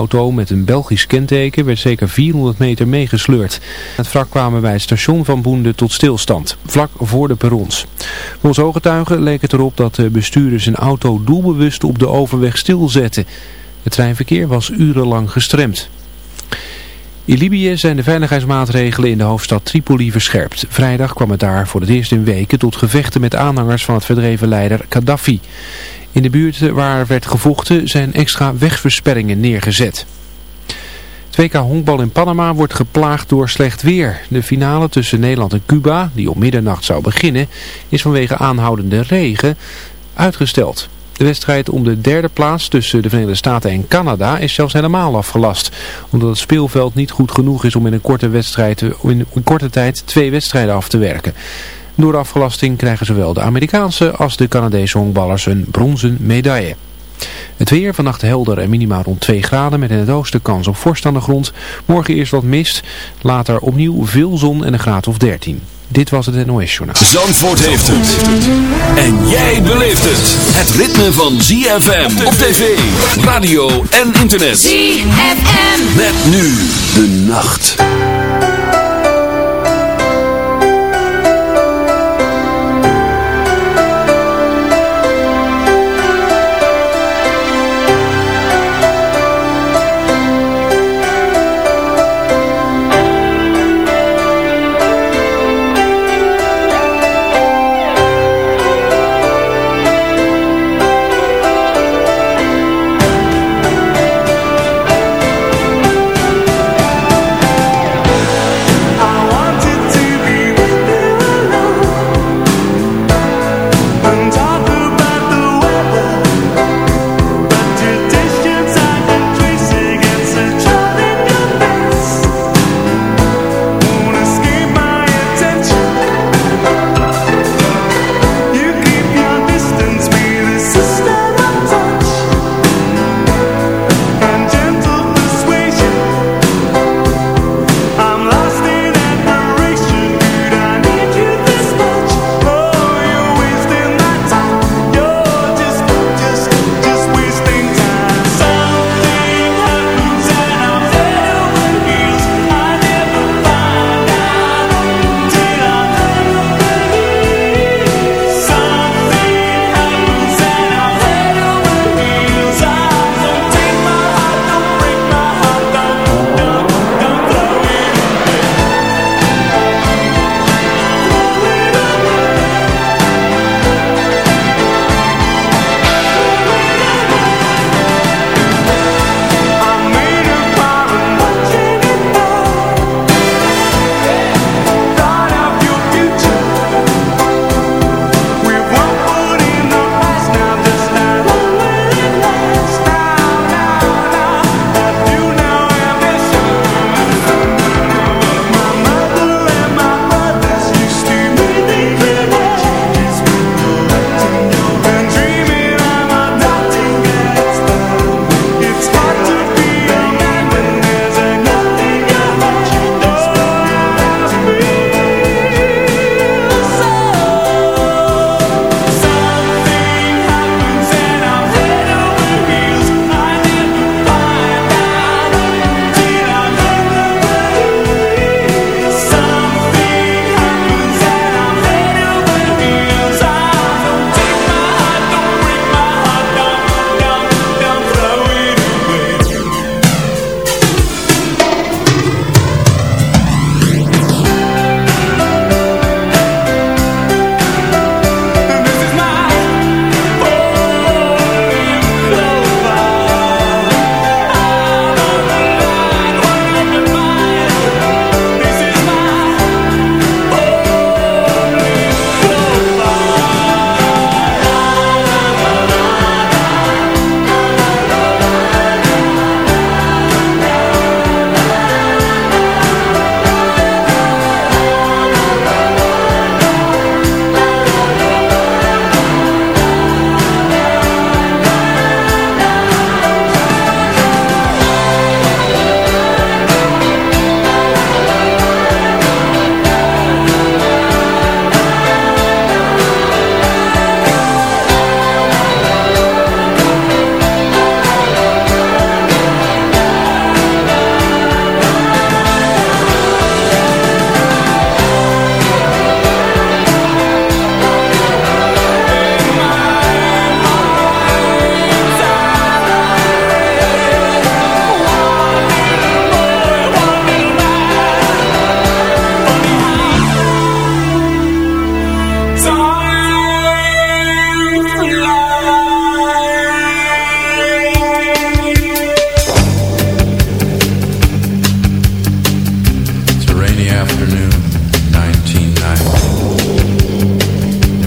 auto met een Belgisch kenteken werd zeker 400 meter meegesleurd. Het wrak kwamen bij het station van Boende tot stilstand, vlak voor de perrons. Volgens ooggetuigen leek het erop dat de bestuurders zijn auto doelbewust op de overweg stilzetten. Het treinverkeer was urenlang gestremd. In Libië zijn de veiligheidsmaatregelen in de hoofdstad Tripoli verscherpt. Vrijdag kwam het daar voor het eerst in weken tot gevechten met aanhangers van het verdreven leider Gaddafi. In de buurt waar werd gevochten zijn extra wegversperringen neergezet. 2K honkbal in Panama wordt geplaagd door slecht weer. De finale tussen Nederland en Cuba, die om middernacht zou beginnen, is vanwege aanhoudende regen uitgesteld. De wedstrijd om de derde plaats tussen de Verenigde Staten en Canada is zelfs helemaal afgelast. Omdat het speelveld niet goed genoeg is om in een korte, wedstrijd, in een korte tijd twee wedstrijden af te werken. Door de afgelasting krijgen zowel de Amerikaanse als de Canadese honkballers een bronzen medaille. Het weer vannacht helder en minimaal rond 2 graden met in het oosten kans op vorst aan de grond. Morgen eerst wat mist, later opnieuw veel zon en een graad of 13. Dit was het NOS Journaal. Zandvoort heeft het. En jij beleeft het. Het ritme van ZFM op tv, radio en internet. ZFM. Met nu de nacht.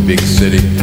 big city.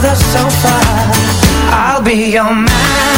The sofa. I'll be your man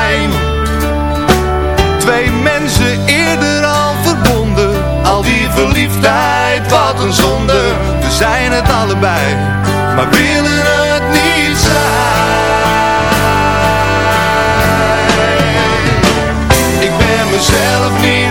zijn het allebei, maar willen het niet zijn. Ik ben mezelf niet.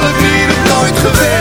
zelf hier nooit geweest.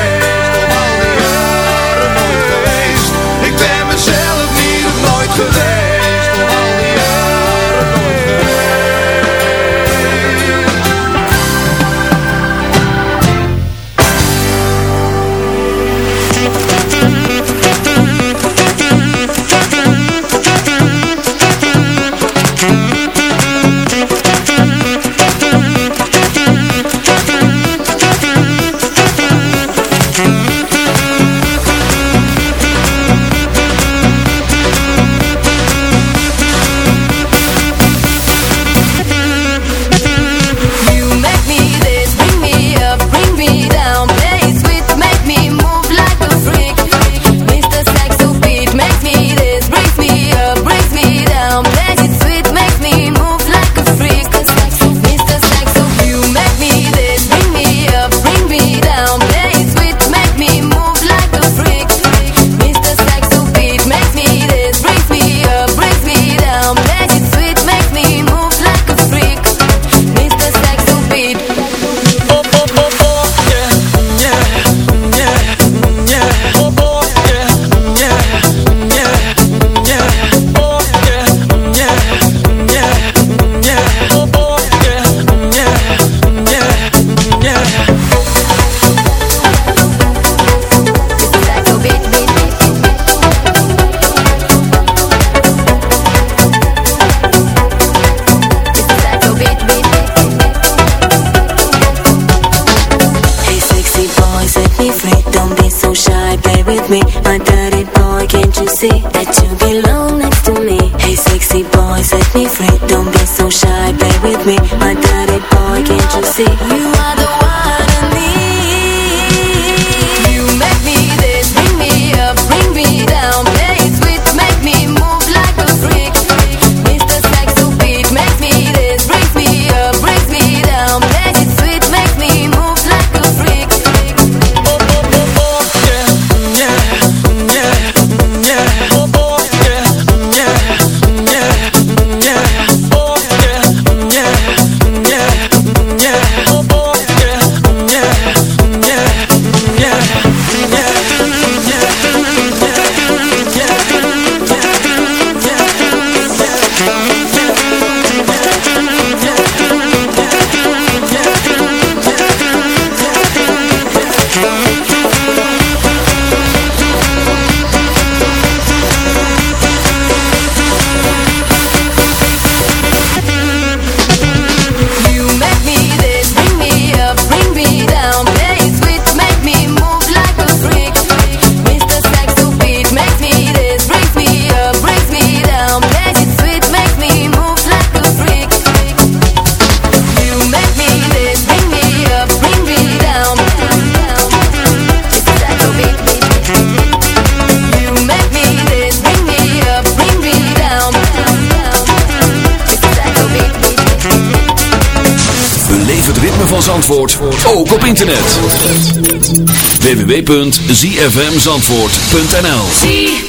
www.zfmzandvoort.nl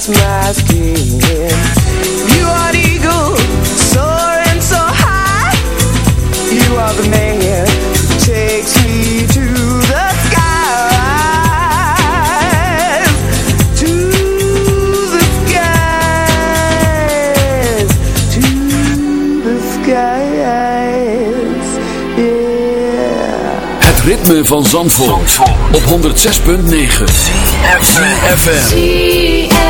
against my skin. You are the eagle, soaring so high. You are the man who takes me to the skies. To the skies. To the skies. Yeah. Het ritme van Zandvoort, op 106.9 FM.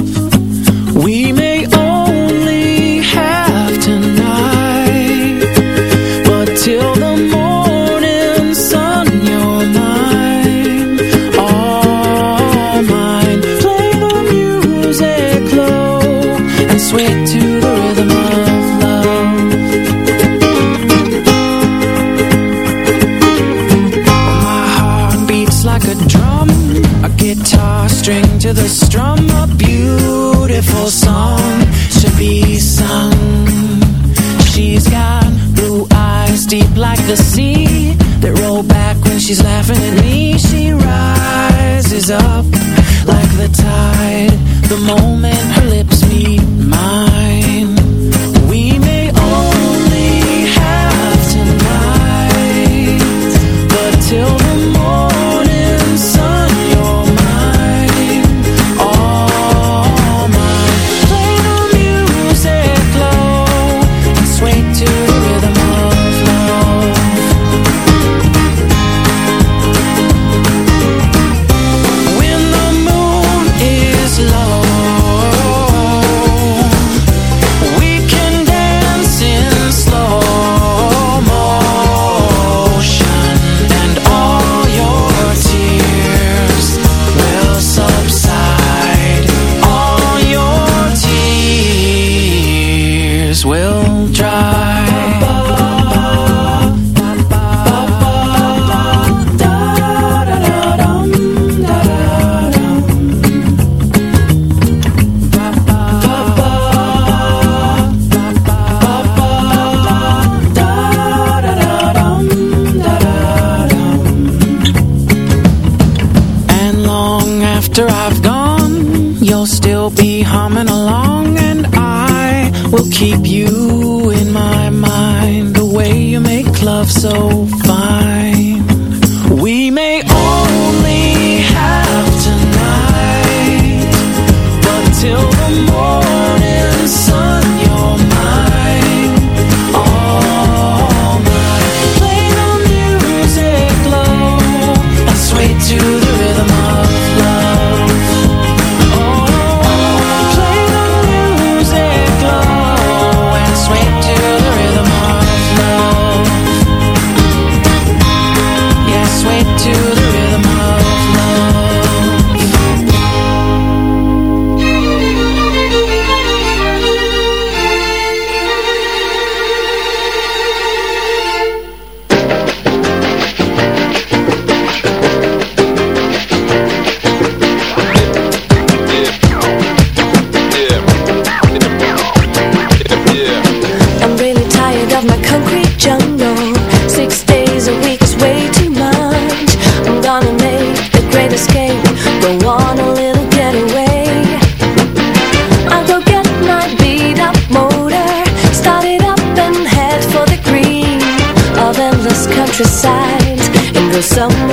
The sea don't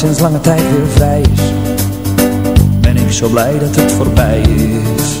sinds lange tijd weer vrij is. Ben ik zo blij dat het voorbij is.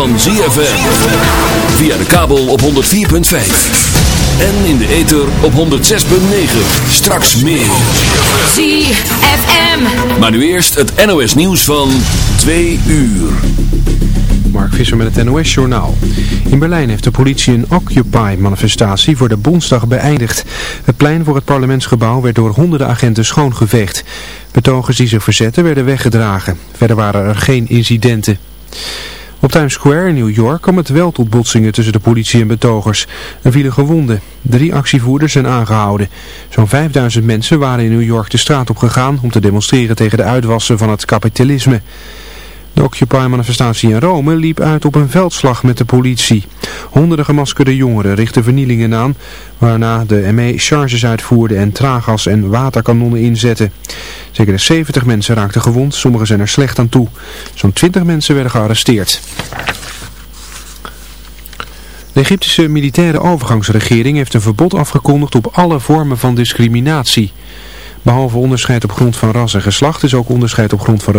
Van ZFM. Via de kabel op 104.5. En in de ether op 106.9. Straks meer. ZFM. Maar nu eerst het NOS nieuws van 2 uur. Mark Visser met het NOS-journaal. In Berlijn heeft de politie een Occupy-manifestatie voor de Bondsdag beëindigd. Het plein voor het parlementsgebouw werd door honderden agenten schoongeveegd. Betogers die zich verzetten werden weggedragen. Verder waren er geen incidenten. Op Times Square in New York kwam het wel tot botsingen tussen de politie en betogers. Er vielen gewonden. Drie actievoerders zijn aangehouden. Zo'n 5000 mensen waren in New York de straat op gegaan om te demonstreren tegen de uitwassen van het kapitalisme. De Occupy-manifestatie in Rome liep uit op een veldslag met de politie. Honderden gemaskerde jongeren richtten vernielingen aan, waarna de ME charges uitvoerde en traaggas en waterkanonnen inzette. Zeker 70 mensen raakten gewond, sommigen zijn er slecht aan toe. Zo'n 20 mensen werden gearresteerd. De Egyptische militaire overgangsregering heeft een verbod afgekondigd op alle vormen van discriminatie. Behalve onderscheid op grond van ras en geslacht is ook onderscheid op grond van